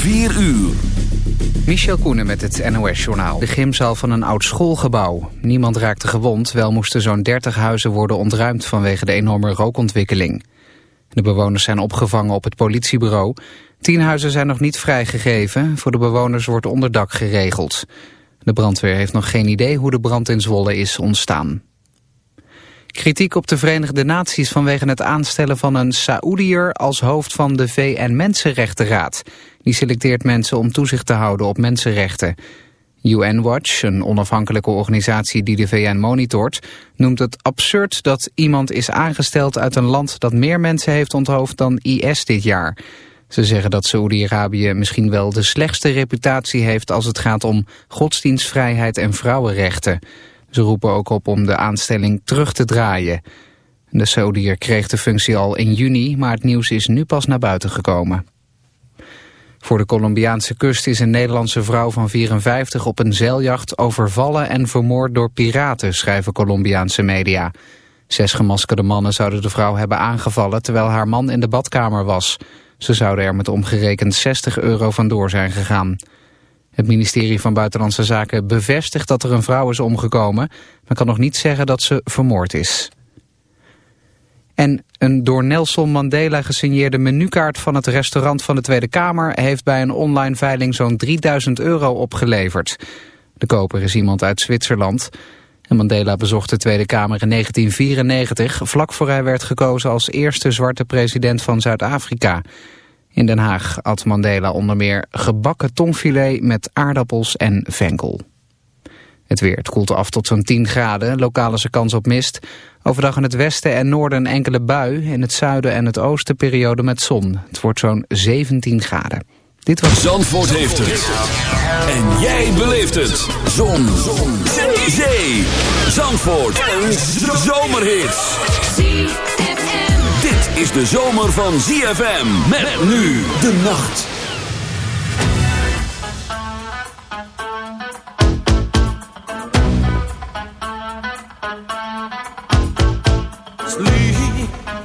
4 uur. Michel Koenen met het NOS-journaal. De gymzaal van een oud schoolgebouw. Niemand raakte gewond, wel moesten zo'n 30 huizen worden ontruimd vanwege de enorme rookontwikkeling. De bewoners zijn opgevangen op het politiebureau. Tien huizen zijn nog niet vrijgegeven. Voor de bewoners wordt onderdak geregeld. De brandweer heeft nog geen idee hoe de brand in Zwolle is ontstaan. Kritiek op de Verenigde Naties vanwege het aanstellen van een Saoediër als hoofd van de VN-Mensenrechtenraad. Die selecteert mensen om toezicht te houden op mensenrechten. UN Watch, een onafhankelijke organisatie die de VN monitort, noemt het absurd dat iemand is aangesteld uit een land dat meer mensen heeft onthoofd dan IS dit jaar. Ze zeggen dat Saoedi-Arabië misschien wel de slechtste reputatie heeft als het gaat om godsdienstvrijheid en vrouwenrechten. Ze roepen ook op om de aanstelling terug te draaien. De Saudiër kreeg de functie al in juni, maar het nieuws is nu pas naar buiten gekomen. Voor de Colombiaanse kust is een Nederlandse vrouw van 54 op een zeiljacht overvallen en vermoord door piraten, schrijven Colombiaanse media. Zes gemaskerde mannen zouden de vrouw hebben aangevallen terwijl haar man in de badkamer was. Ze zouden er met omgerekend 60 euro vandoor zijn gegaan. Het ministerie van Buitenlandse Zaken bevestigt dat er een vrouw is omgekomen, maar kan nog niet zeggen dat ze vermoord is. En een door Nelson Mandela gesigneerde menukaart van het restaurant van de Tweede Kamer heeft bij een online veiling zo'n 3000 euro opgeleverd. De koper is iemand uit Zwitserland. Mandela bezocht de Tweede Kamer in 1994, vlak voor hij werd gekozen als eerste zwarte president van Zuid-Afrika. In Den Haag at Mandela onder meer gebakken tongfilet met aardappels en venkel. Het weer, het koelt af tot zo'n 10 graden, lokale is kans op mist. Overdag in het westen en noorden een enkele bui, in het zuiden en het oosten periode met zon. Het wordt zo'n 17 graden. Dit was... Zandvoort heeft het. En jij beleeft het. Zon. zon. Zee. Zandvoort. Een zomerhit is de zomer van ZFM. Met, nu de nacht.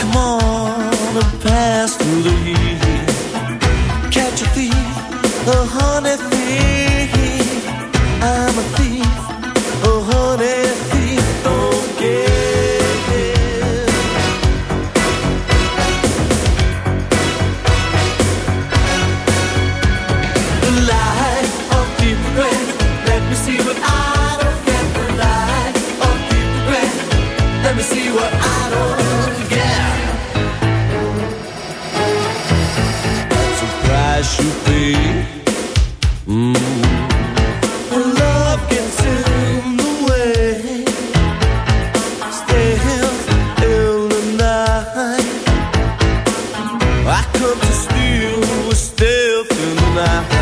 come on, and pass through the heat. Catch a thief, a honey thief. my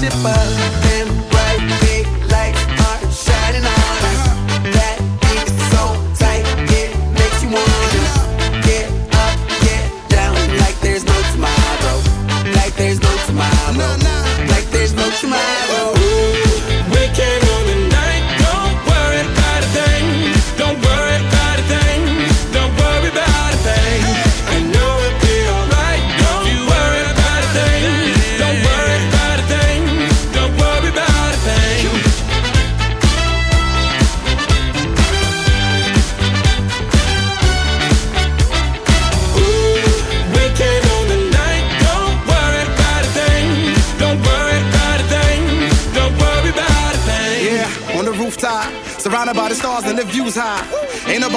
Sit back and bright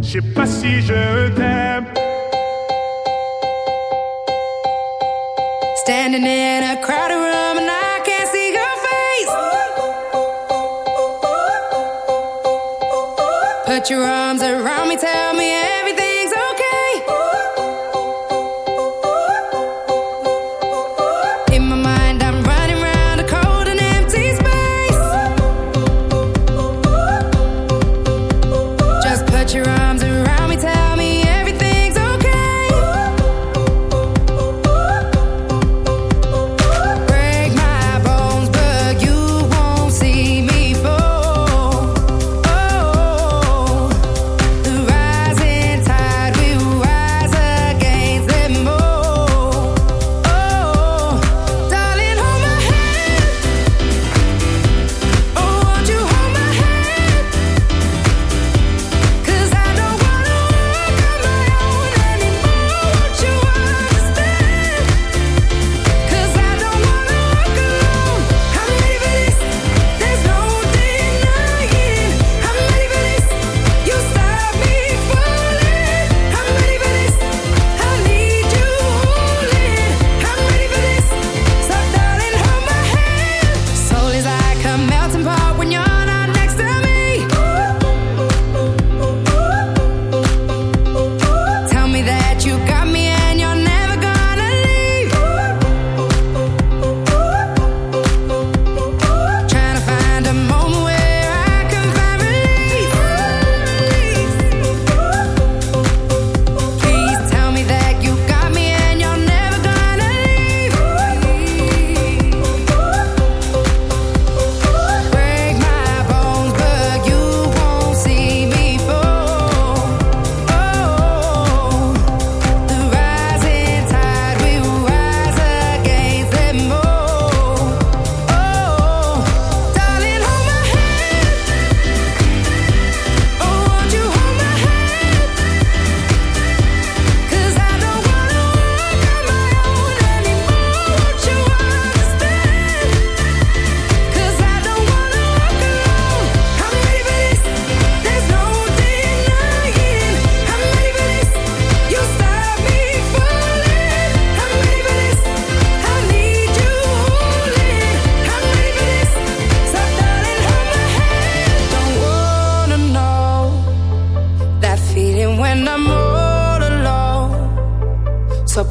Je sais pas si je t'aime.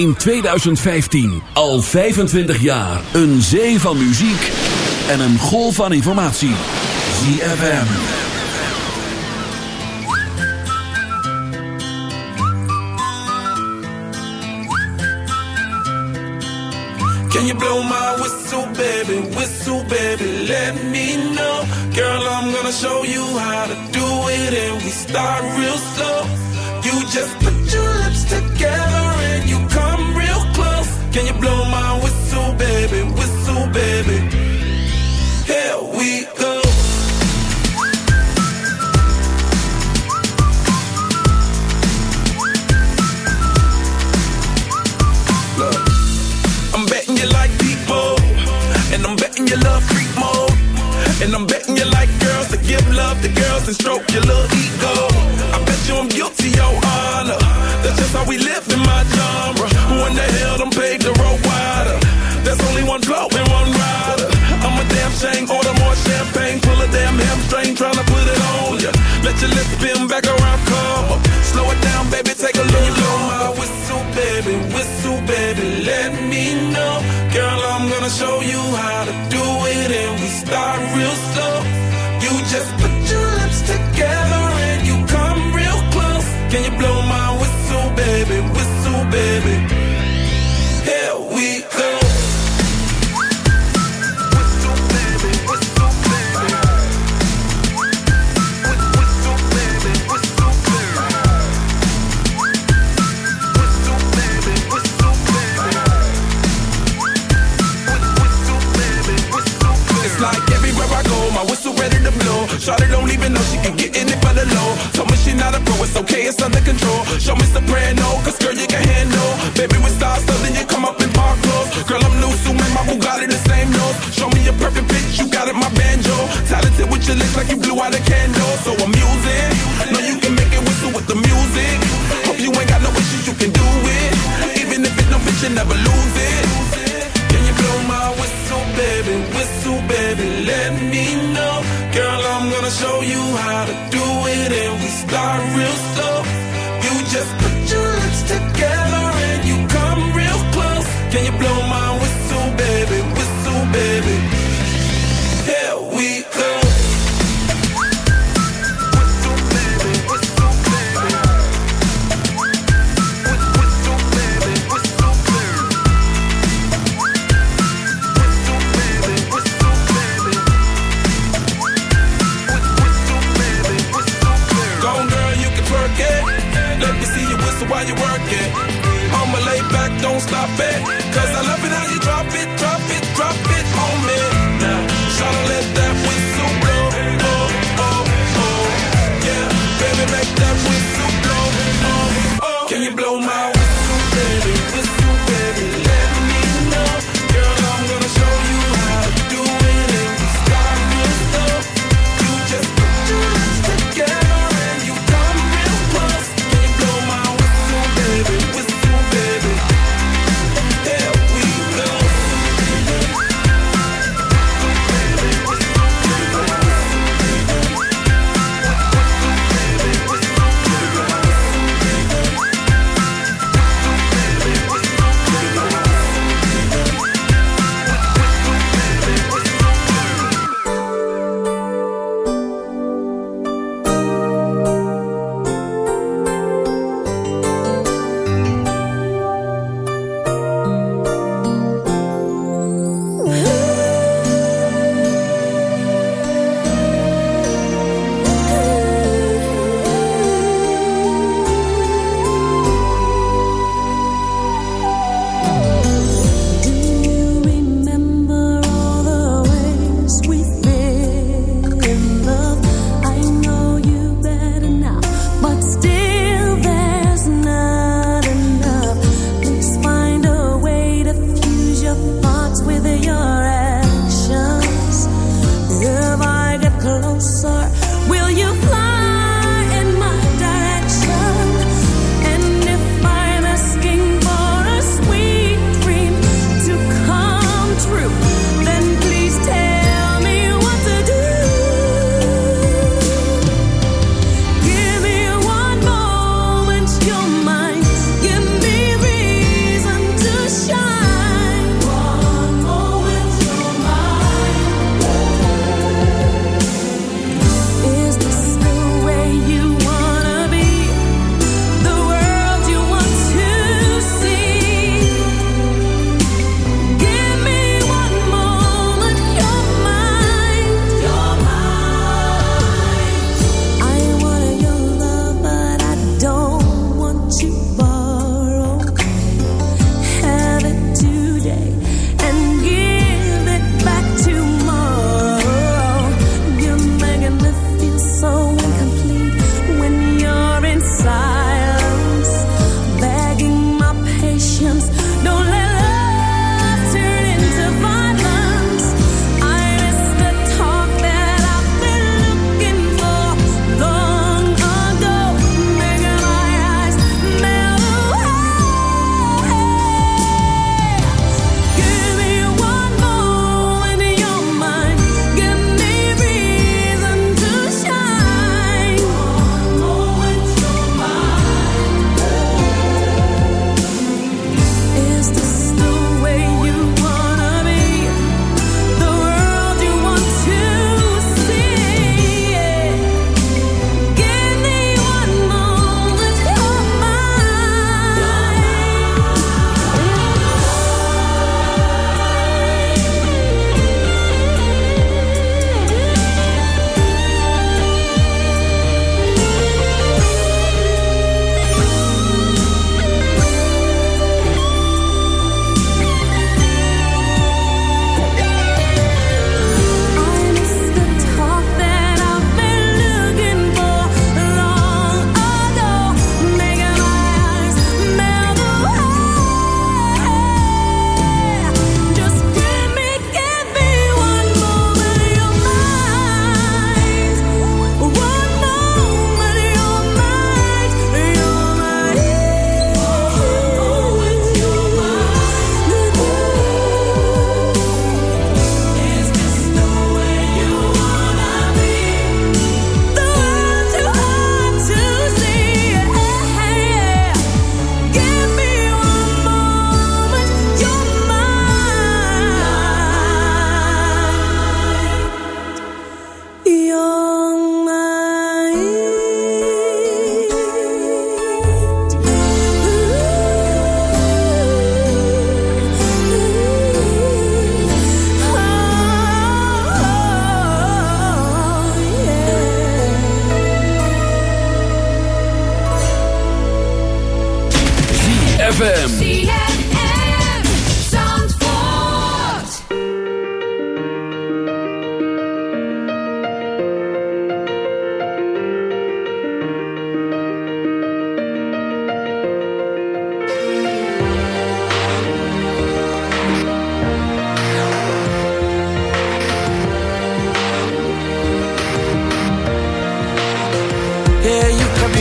in 2015. Al 25 jaar. Een zee van muziek en een golf van informatie. ZFM. Can you blow my whistle, baby? Whistle, baby, let me know. Girl, I'm gonna show you how to do it. And we start real slow. You just put your lips together. Can you blow my whistle, baby? Whistle, baby. Here we go. Look, I'm betting you like people, and I'm betting you love freak mode, and I'm betting you like girls that give love to girls and stroke your little ego. I bet you I'm guilty, your honor. That's just how we live. baby. Baby, with stars, so then you come up in park clothes. Girl, I'm new, so my Bugatti the same nose. Show me your perfect pitch, you got it, my banjo. Talented with your lips like you blew out a candle. So I'm using.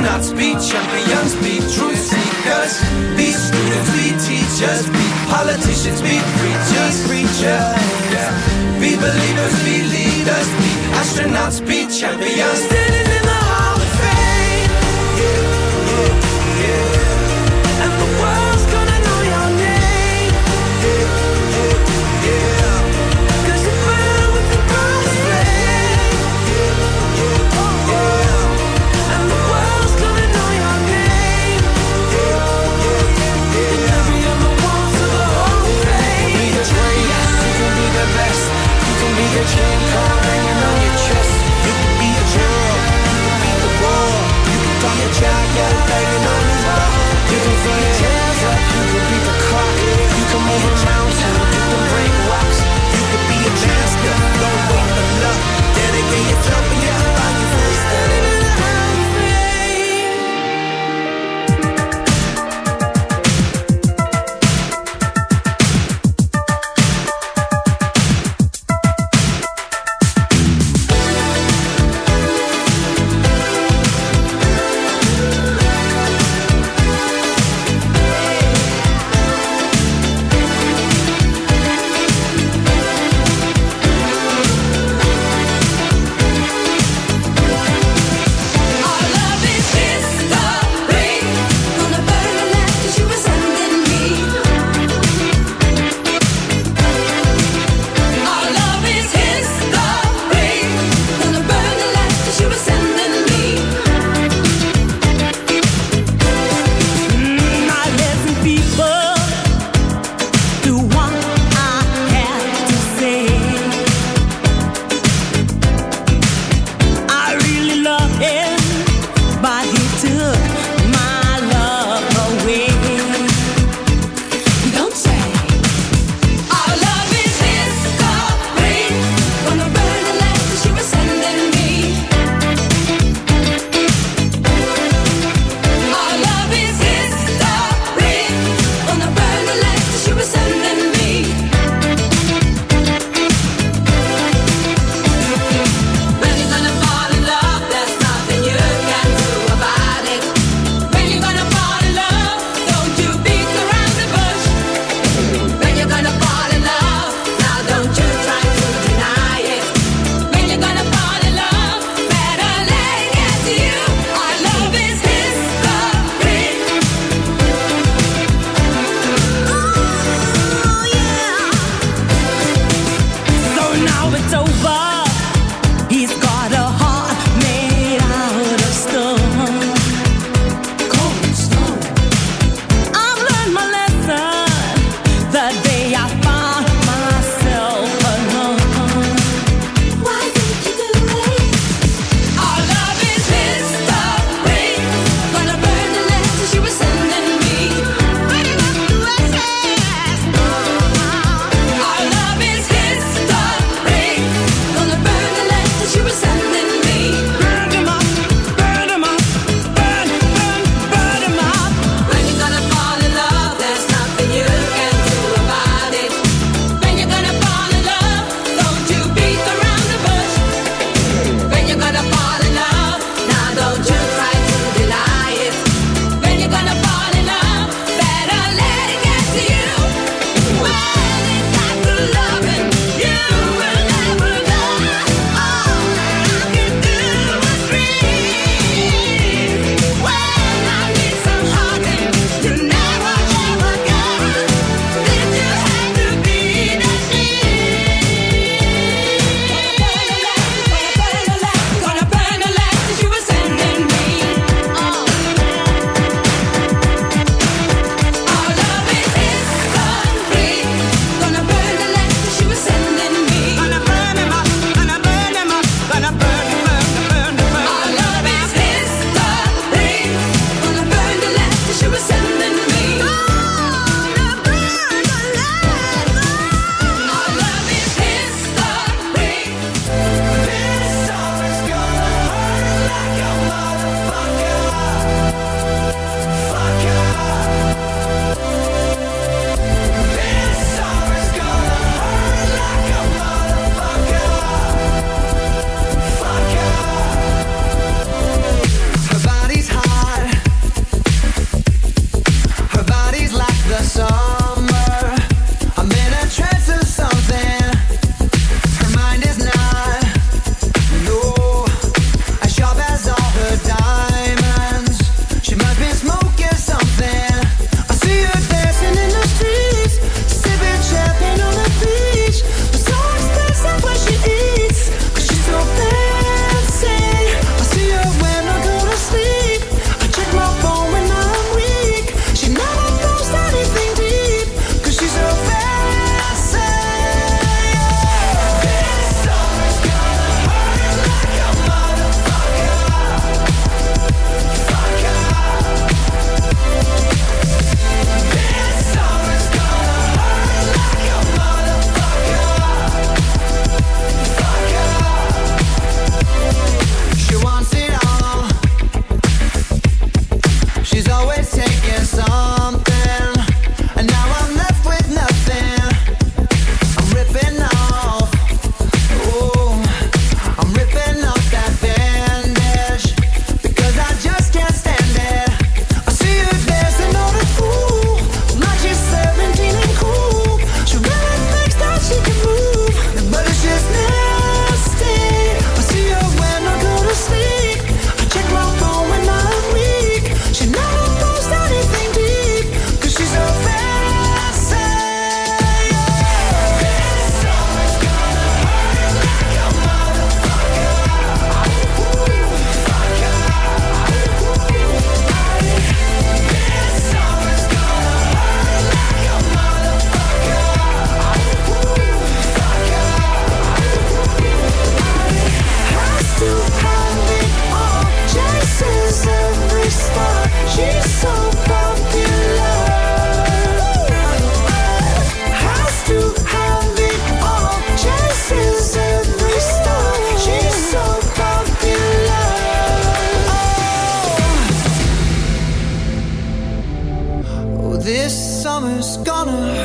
astronauts, be champions, be truth seekers. Be students, be teachers, be politicians, be preachers,